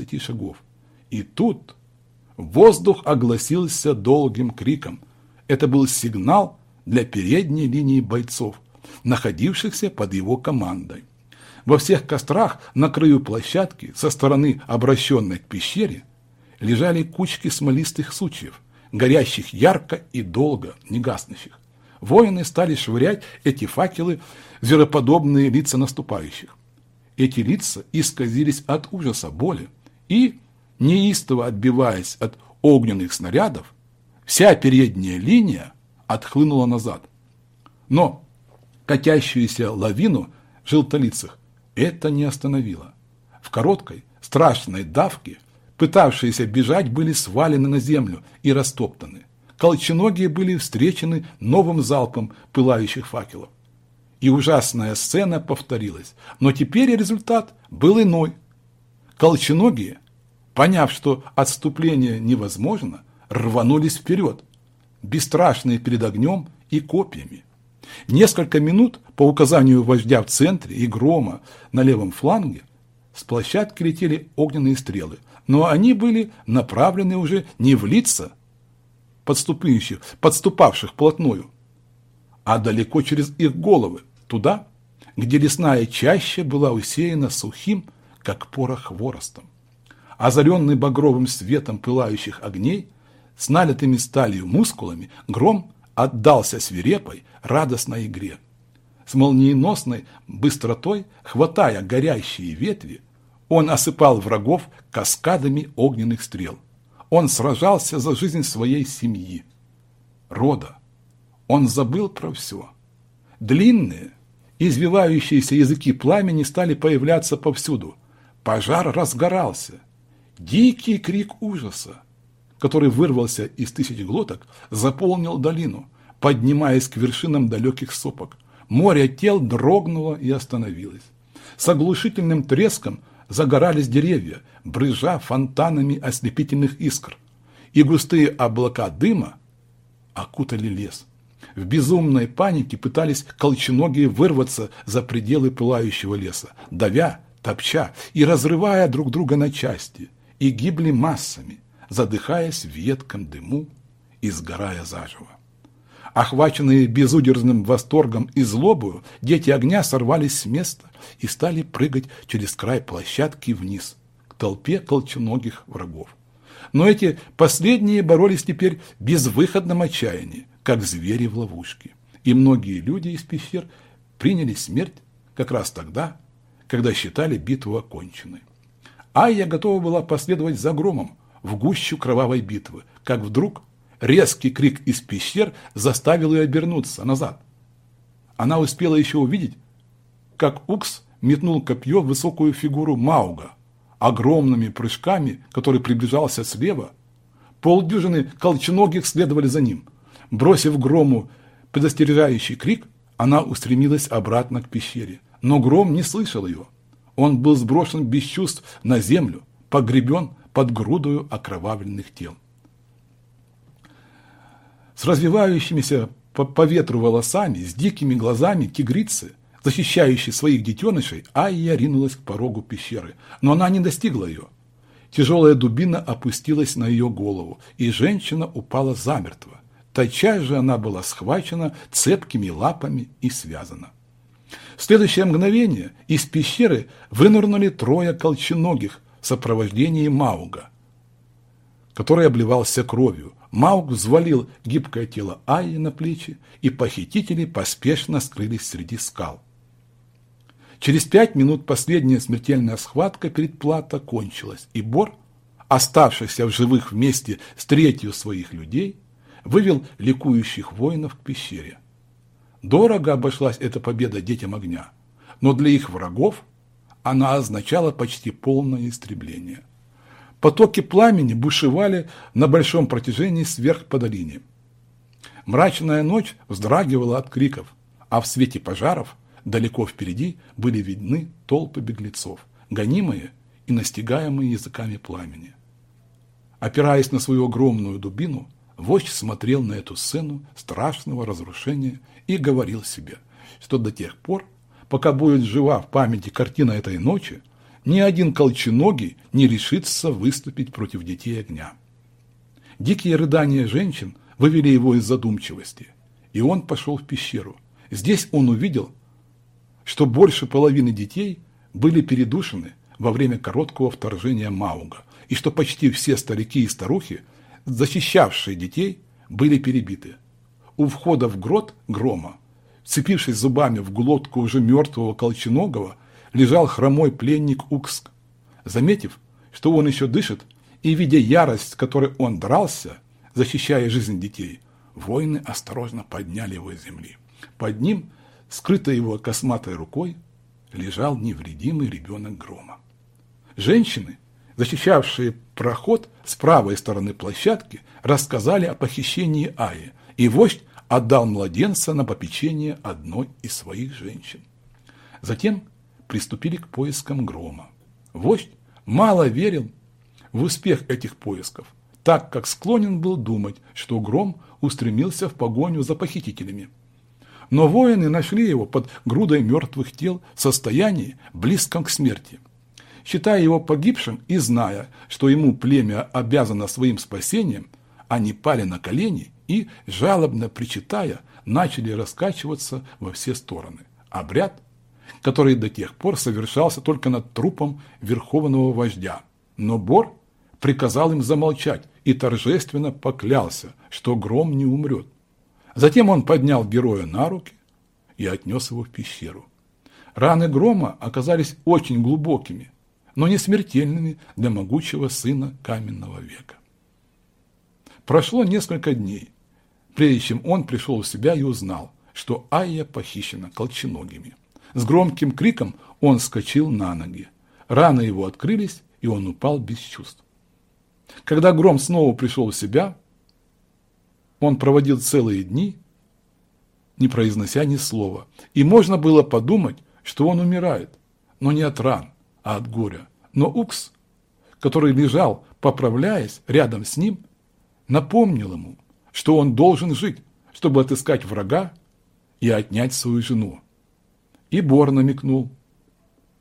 15 шагов. И тут воздух огласился долгим криком. Это был сигнал для передней линии бойцов, находившихся под его командой. Во всех кострах на краю площадки со стороны, обращенной к пещере, лежали кучки смолистых сучьев, горящих ярко и долго, не гаснущих. Воины стали швырять эти факелы в звероподобные лица наступающих. Эти лица исказились от ужаса, боли, и, неистово отбиваясь от огненных снарядов, вся передняя линия отхлынула назад. Но катящуюся лавину желтолицых это не остановило. В короткой, страшной давке пытавшиеся бежать были свалены на землю и растоптаны. Колченогие были встречены новым залпом пылающих факелов. И ужасная сцена повторилась. Но теперь результат был иной. Колченогие, поняв, что отступление невозможно, рванулись вперед, бесстрашные перед огнем и копьями. Несколько минут по указанию вождя в центре и грома на левом фланге с площадки летели огненные стрелы, но они были направлены уже не в лица подступающих, подступавших плотную, а далеко через их головы, туда, где лесная чаща была усеяна сухим, как порох хворостом. Озаренный багровым светом пылающих огней, с налитыми сталью мускулами, гром отдался свирепой, радостной игре. С молниеносной быстротой, хватая горящие ветви, он осыпал врагов каскадами огненных стрел. Он сражался за жизнь своей семьи, рода. Он забыл про все. Длинные, извивающиеся языки пламени стали появляться повсюду. Пожар разгорался. Дикий крик ужаса который вырвался из тысяч глоток, заполнил долину, поднимаясь к вершинам далеких сопок. Море тел дрогнуло и остановилось. С оглушительным треском загорались деревья, брызжа фонтанами ослепительных искр, и густые облака дыма окутали лес. В безумной панике пытались колченогие вырваться за пределы пылающего леса, давя, топча и разрывая друг друга на части, и гибли массами задыхаясь в едком дыму и сгорая заживо. Охваченные безудержным восторгом и злобою, дети огня сорвались с места и стали прыгать через край площадки вниз, к толпе колченогих врагов. Но эти последние боролись теперь в безвыходном отчаянии, как звери в ловушке. И многие люди из пещер приняли смерть как раз тогда, когда считали битву оконченной. Айя готова была последовать за громом, в гущу кровавой битвы, как вдруг резкий крик из пещер заставил ее обернуться назад. Она успела еще увидеть, как Укс метнул копье в высокую фигуру Мауга, огромными прыжками, который приближался слева. Полдюжины колченогих следовали за ним. Бросив грому предостерегающий крик, она устремилась обратно к пещере. Но гром не слышал ее. Он был сброшен без чувств на землю, погребен под грудою окровавленных тел. С развивающимися по, по ветру волосами, с дикими глазами тигрицы, защищающей своих детенышей, Айя ринулась к порогу пещеры, но она не достигла ее. Тяжелая дубина опустилась на ее голову, и женщина упала замертво. Тотчас же она была схвачена цепкими лапами и связана. В следующее мгновение из пещеры вынырнули трое колченогих, в сопровождении Мауга, который обливался кровью. Мауг взвалил гибкое тело Айи на плечи, и похитители поспешно скрылись среди скал. Через пять минут последняя смертельная схватка перед Плата кончилась, и Бор, оставшихся в живых вместе с третью своих людей, вывел ликующих воинов к пещере. Дорого обошлась эта победа детям огня, но для их врагов она означала почти полное истребление. Потоки пламени бушевали на большом протяжении сверх по долине. Мрачная ночь вздрагивала от криков, а в свете пожаров далеко впереди были видны толпы беглецов, гонимые и настигаемые языками пламени. Опираясь на свою огромную дубину, вождь смотрел на эту сцену страшного разрушения и говорил себе, что до тех пор, пока будет жива в памяти картина этой ночи, ни один колченогий не решится выступить против детей огня. Дикие рыдания женщин вывели его из задумчивости, и он пошел в пещеру. Здесь он увидел, что больше половины детей были передушены во время короткого вторжения Мауга, и что почти все старики и старухи, защищавшие детей, были перебиты. У входа в грот грома, вцепившись зубами в глотку уже мертвого Колченогого, лежал хромой пленник Укск. Заметив, что он еще дышит, и видя ярость, с которой он дрался, защищая жизнь детей, воины осторожно подняли его с земли. Под ним, скрытой его косматой рукой, лежал невредимый ребенок грома. Женщины, защищавшие проход с правой стороны площадки, рассказали о похищении Аи, и вождь отдал младенца на попечение одной из своих женщин. Затем приступили к поискам грома. Вождь мало верил в успех этих поисков, так как склонен был думать, что гром устремился в погоню за похитителями. Но воины нашли его под грудой мертвых тел в состоянии, близком к смерти. Считая его погибшим и зная, что ему племя обязано своим спасением, они пали на колени и, жалобно причитая, начали раскачиваться во все стороны. Обряд который до тех пор совершался только над трупом верховного вождя. Но Бор приказал им замолчать и торжественно поклялся, что гром не умрет. Затем он поднял героя на руки и отнес его в пещеру. Раны грома оказались очень глубокими, но не смертельными для могучего сына каменного века. Прошло несколько дней, прежде чем он пришел в себя и узнал, что Айя похищена колченогими. С громким криком он вскочил на ноги. Раны его открылись, и он упал без чувств. Когда Гром снова пришел в себя, он проводил целые дни, не произнося ни слова. И можно было подумать, что он умирает, но не от ран, а от горя. Но Укс, который лежал, поправляясь рядом с ним, напомнил ему, что он должен жить, чтобы отыскать врага и отнять свою жену. И Бор намекнул,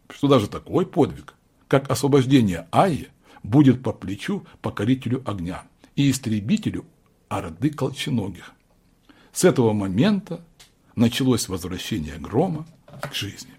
что даже такой подвиг, как освобождение Айи, будет по плечу покорителю огня и истребителю орды колченогих. С этого момента началось возвращение грома к жизни.